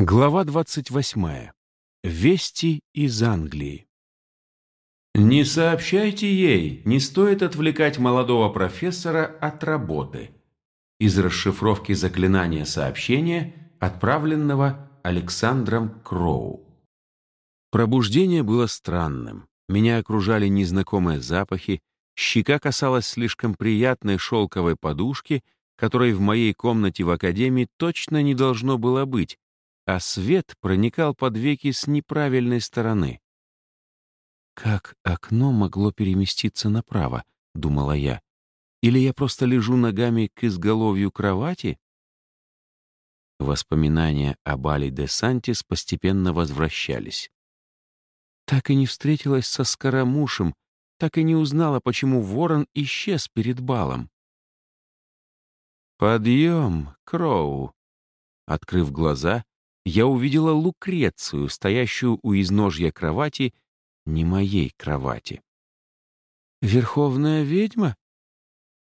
Глава 28. Вести из Англии. Не сообщайте ей, не стоит отвлекать молодого профессора от работы. Из расшифровки заклинания сообщения, отправленного Александром Кроу. Пробуждение было странным. Меня окружали незнакомые запахи, щека касалась слишком приятной шелковой подушки, которой в моей комнате в академии точно не должно было быть, а свет проникал под веки с неправильной стороны. «Как окно могло переместиться направо?» — думала я. «Или я просто лежу ногами к изголовью кровати?» Воспоминания о Бали де Сантис постепенно возвращались. Так и не встретилась со Скоромушем, так и не узнала, почему ворон исчез перед балом. «Подъем, Кроу!» Открыв глаза, я увидела Лукрецию, стоящую у изножья кровати, не моей кровати. «Верховная ведьма?»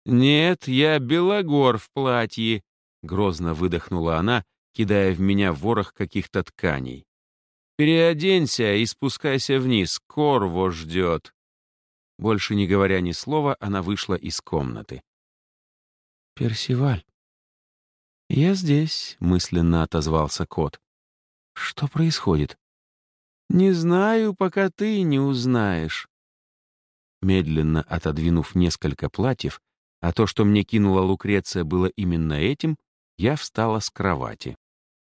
«Нет, я Белогор в платье», — грозно выдохнула она, кидая в меня ворох каких-то тканей. «Переоденься и спускайся вниз, Корво ждет». Больше не говоря ни слова, она вышла из комнаты. «Персиваль». «Я здесь», — мысленно отозвался кот. Что происходит? Не знаю, пока ты не узнаешь. Медленно отодвинув несколько платьев, а то, что мне кинула Лукреция, было именно этим, я встала с кровати.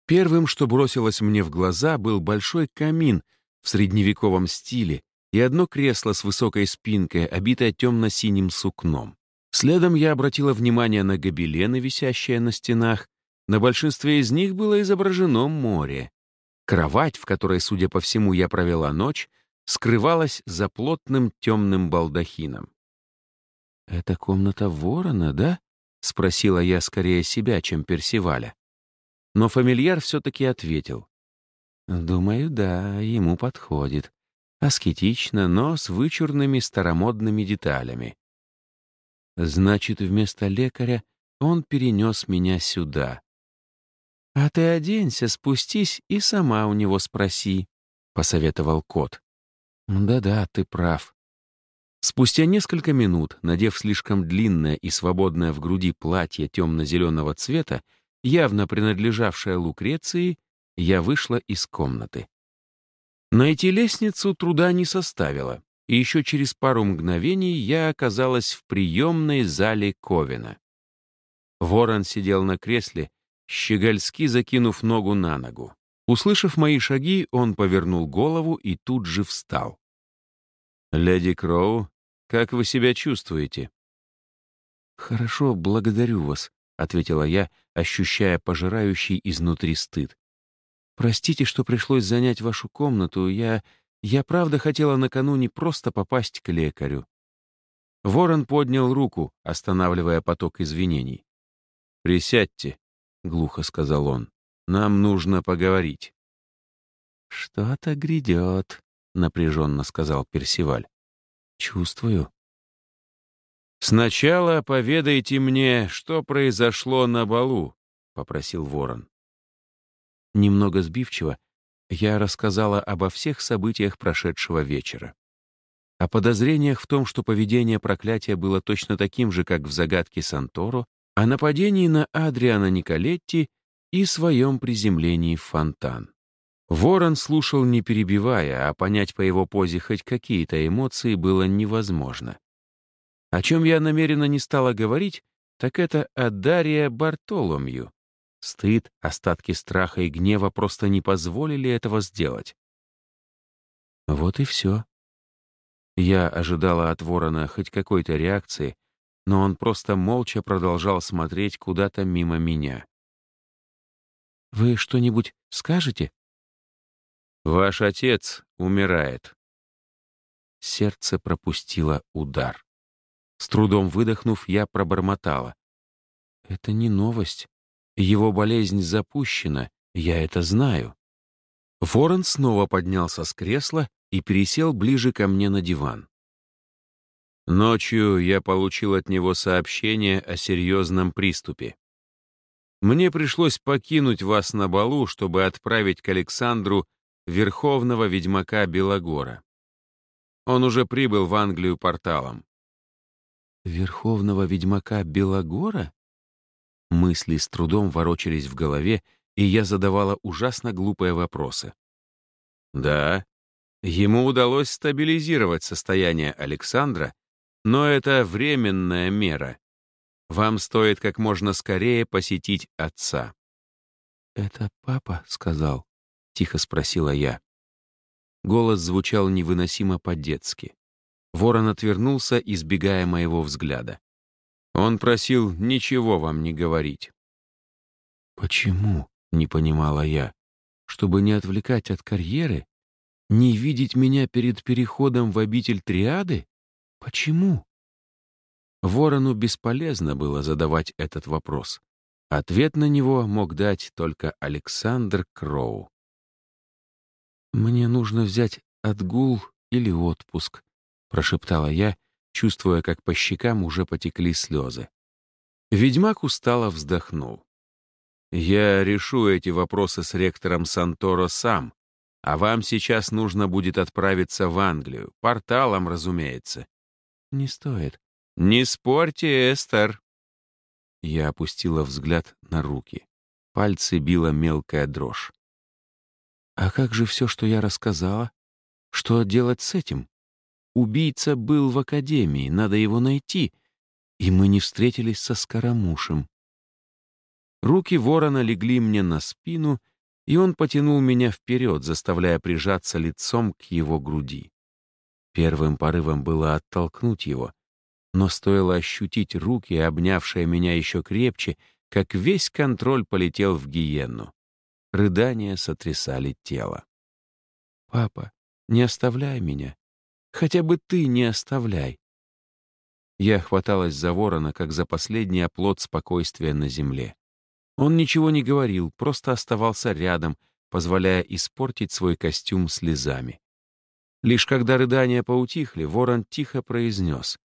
Первым, что бросилось мне в глаза, был большой камин в средневековом стиле и одно кресло с высокой спинкой, обитое темно-синим сукном. Следом я обратила внимание на гобелены, висящие на стенах. На большинстве из них было изображено море. Кровать, в которой, судя по всему, я провела ночь, скрывалась за плотным темным балдахином. «Это комната ворона, да?» — спросила я скорее себя, чем Персиваля. Но фамильяр все-таки ответил. «Думаю, да, ему подходит. Аскетично, но с вычурными старомодными деталями. Значит, вместо лекаря он перенес меня сюда. «А ты оденься, спустись и сама у него спроси», — посоветовал кот. «Да-да, ты прав». Спустя несколько минут, надев слишком длинное и свободное в груди платье темно-зеленого цвета, явно принадлежавшее Лукреции, я вышла из комнаты. Найти лестницу труда не составило, и еще через пару мгновений я оказалась в приемной зале Ковина. Ворон сидел на кресле, щегольски закинув ногу на ногу. Услышав мои шаги, он повернул голову и тут же встал. «Леди Кроу, как вы себя чувствуете?» «Хорошо, благодарю вас», — ответила я, ощущая пожирающий изнутри стыд. «Простите, что пришлось занять вашу комнату. Я... я правда хотела накануне просто попасть к лекарю». Ворон поднял руку, останавливая поток извинений. «Присядьте», — глухо сказал он. «Нам нужно поговорить». «Что-то грядет», — напряженно сказал Персиваль. «Чувствую». «Сначала поведайте мне, что произошло на балу», — попросил ворон. Немного сбивчиво я рассказала обо всех событиях прошедшего вечера. О подозрениях в том, что поведение проклятия было точно таким же, как в загадке Санторо, о нападении на Адриана Николетти и своем приземлении в фонтан. Ворон слушал не перебивая, а понять по его позе хоть какие-то эмоции было невозможно. О чем я намеренно не стала говорить, так это о Дарье Бартоломью. Стыд, остатки страха и гнева просто не позволили этого сделать. Вот и все. Я ожидала от ворона хоть какой-то реакции, но он просто молча продолжал смотреть куда-то мимо меня. «Вы что-нибудь скажете?» «Ваш отец умирает». Сердце пропустило удар. С трудом выдохнув, я пробормотала. «Это не новость. Его болезнь запущена, я это знаю». Ворон снова поднялся с кресла и пересел ближе ко мне на диван. Ночью я получил от него сообщение о серьезном приступе. Мне пришлось покинуть вас на балу, чтобы отправить к Александру верховного ведьмака Белогора. Он уже прибыл в Англию порталом. Верховного ведьмака Белогора? Мысли с трудом ворочались в голове, и я задавала ужасно глупые вопросы. Да, ему удалось стабилизировать состояние Александра, но это временная мера. Вам стоит как можно скорее посетить отца. «Это папа сказал?» — тихо спросила я. Голос звучал невыносимо по-детски. Ворон отвернулся, избегая моего взгляда. Он просил ничего вам не говорить. «Почему?» — не понимала я. «Чтобы не отвлекать от карьеры? Не видеть меня перед переходом в обитель триады? Почему?» Ворону бесполезно было задавать этот вопрос. Ответ на него мог дать только Александр Кроу. «Мне нужно взять отгул или отпуск», — прошептала я, чувствуя, как по щекам уже потекли слезы. Ведьмак устало вздохнул. «Я решу эти вопросы с ректором Санторо сам, а вам сейчас нужно будет отправиться в Англию, порталом, разумеется». «Не стоит». «Не спорьте, Эстер». Я опустила взгляд на руки. Пальцы била мелкая дрожь. А как же все, что я рассказала? Что делать с этим? Убийца был в академии, надо его найти. И мы не встретились со Скоромушем. Руки ворона легли мне на спину, и он потянул меня вперед, заставляя прижаться лицом к его груди. Первым порывом было оттолкнуть его, но стоило ощутить руки, обнявшие меня еще крепче, как весь контроль полетел в гиенну. Рыдания сотрясали тело. «Папа, не оставляй меня. Хотя бы ты не оставляй». Я хваталась за ворона, как за последний оплот спокойствия на земле. Он ничего не говорил, просто оставался рядом, позволяя испортить свой костюм слезами. Лишь когда рыдания поутихли, ворон тихо произнес.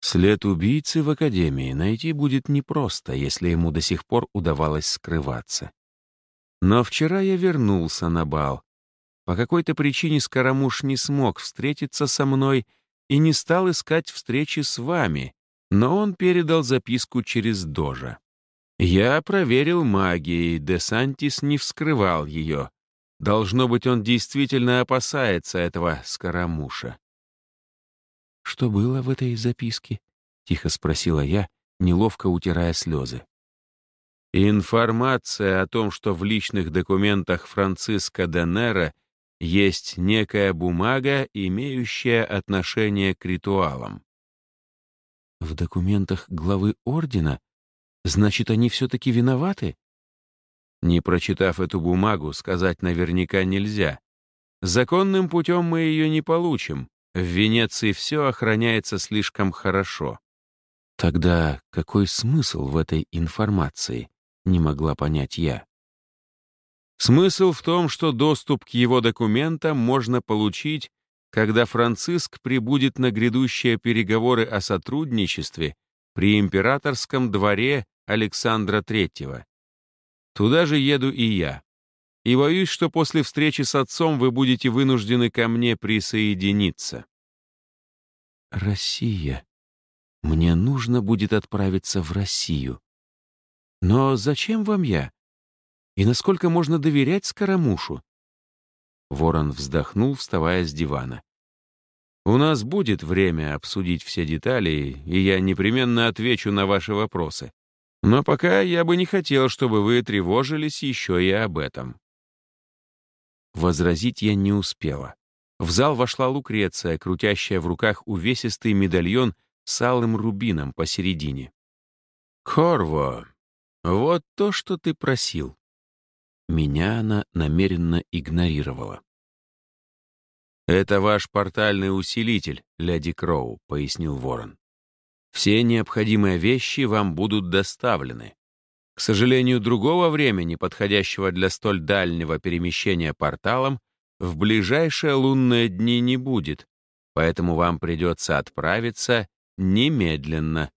«След убийцы в Академии найти будет непросто, если ему до сих пор удавалось скрываться. Но вчера я вернулся на бал. По какой-то причине Скоромуш не смог встретиться со мной и не стал искать встречи с вами, но он передал записку через Дожа. Я проверил магией, Десантис не вскрывал ее. Должно быть, он действительно опасается этого Скоромуша. «Что было в этой записке?» — тихо спросила я, неловко утирая слезы. Информация о том, что в личных документах Франциска Денера есть некая бумага, имеющая отношение к ритуалам. В документах главы ордена? Значит, они все-таки виноваты? Не прочитав эту бумагу, сказать наверняка нельзя. Законным путем мы ее не получим. В Венеции все охраняется слишком хорошо. Тогда какой смысл в этой информации? не могла понять я. Смысл в том, что доступ к его документам можно получить, когда Франциск прибудет на грядущие переговоры о сотрудничестве при императорском дворе Александра III. Туда же еду и я. И боюсь, что после встречи с отцом вы будете вынуждены ко мне присоединиться. Россия. Мне нужно будет отправиться в Россию. Но зачем вам я? И насколько можно доверять Скоромушу? Ворон вздохнул, вставая с дивана. «У нас будет время обсудить все детали, и я непременно отвечу на ваши вопросы. Но пока я бы не хотел, чтобы вы тревожились еще и об этом». Возразить я не успела. В зал вошла Лукреция, крутящая в руках увесистый медальон с алым рубином посередине. «Корво, вот то, что ты просил. Меня она намеренно игнорировала. «Это ваш портальный усилитель, леди Кроу», — пояснил Ворон. «Все необходимые вещи вам будут доставлены. К сожалению, другого времени, подходящего для столь дальнего перемещения порталом, в ближайшие лунные дни не будет, поэтому вам придется отправиться немедленно.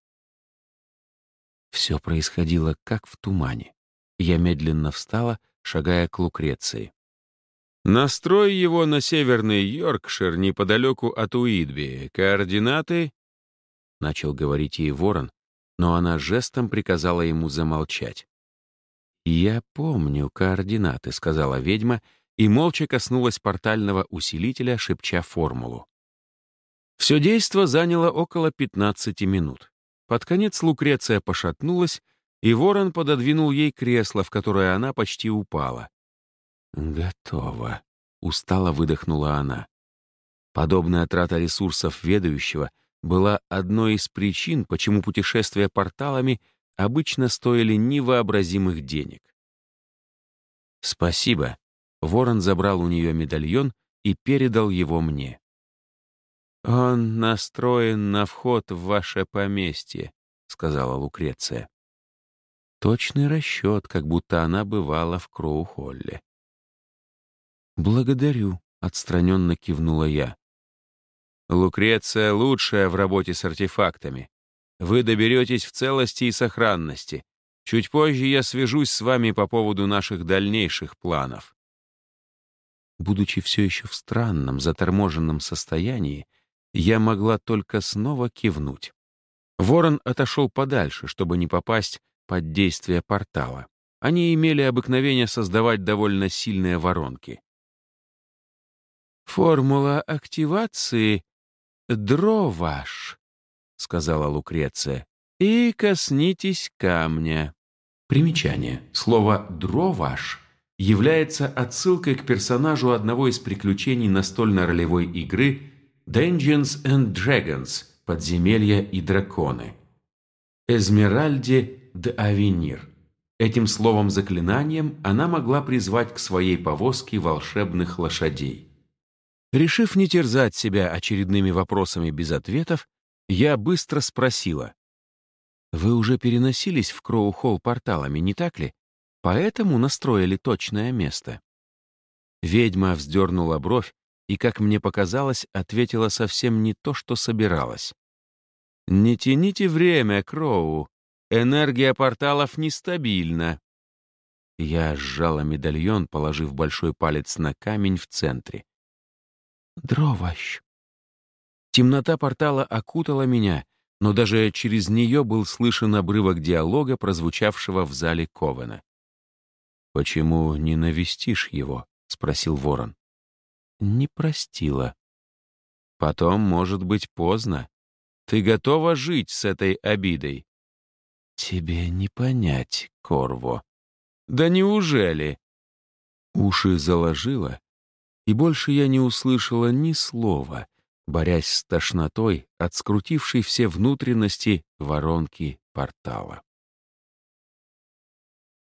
Все происходило как в тумане. Я медленно встала, шагая к Лукреции. Настрой его на северный Йоркшир неподалеку от Уитби. Координаты...» Начал говорить ей ворон, но она жестом приказала ему замолчать. «Я помню координаты», — сказала ведьма, и молча коснулась портального усилителя, шепча формулу. Все действо заняло около 15 минут. Под конец Лукреция пошатнулась, и ворон пододвинул ей кресло, в которое она почти упала. «Готово», — устало выдохнула она. Подобная трата ресурсов ведающего была одной из причин, почему путешествия порталами обычно стоили невообразимых денег. «Спасибо», — Ворон забрал у нее медальон и передал его мне. «Он настроен на вход в ваше поместье», — сказала Лукреция. Точный расчет, как будто она бывала в Кроу-Холле. «Благодарю», — отстраненно кивнула я. «Лукреция лучшая в работе с артефактами. Вы доберетесь в целости и сохранности. Чуть позже я свяжусь с вами по поводу наших дальнейших планов». Будучи все еще в странном, заторможенном состоянии, я могла только снова кивнуть. Ворон отошел подальше, чтобы не попасть под действие портала. Они имели обыкновение создавать довольно сильные воронки. «Формула активации — дроваш», — сказала Лукреция, — «и коснитесь камня». Примечание. Слово «дроваш» является отсылкой к персонажу одного из приключений настольно-ролевой игры Dungeons and Dragons – Подземелья и драконы. Эзмеральде де Авенир. Этим словом-заклинанием она могла призвать к своей повозке волшебных лошадей. Решив не терзать себя очередными вопросами без ответов, я быстро спросила. «Вы уже переносились в Кроу-Холл порталами, не так ли? Поэтому настроили точное место?» Ведьма вздернула бровь и, как мне показалось, ответила совсем не то, что собиралась. «Не тяните время, Кроу. Энергия порталов нестабильна». Я сжала медальон, положив большой палец на камень в центре. Дровощ. Темнота портала окутала меня, но даже через нее был слышен обрывок диалога, прозвучавшего в зале Ковена. «Почему не навестишь его?» — спросил ворон. «Не простила». «Потом, может быть, поздно. Ты готова жить с этой обидой?» «Тебе не понять, Корво». «Да неужели?» Уши заложила, и больше я не услышала ни слова, борясь с тошнотой от скрутившей все внутренности воронки портала.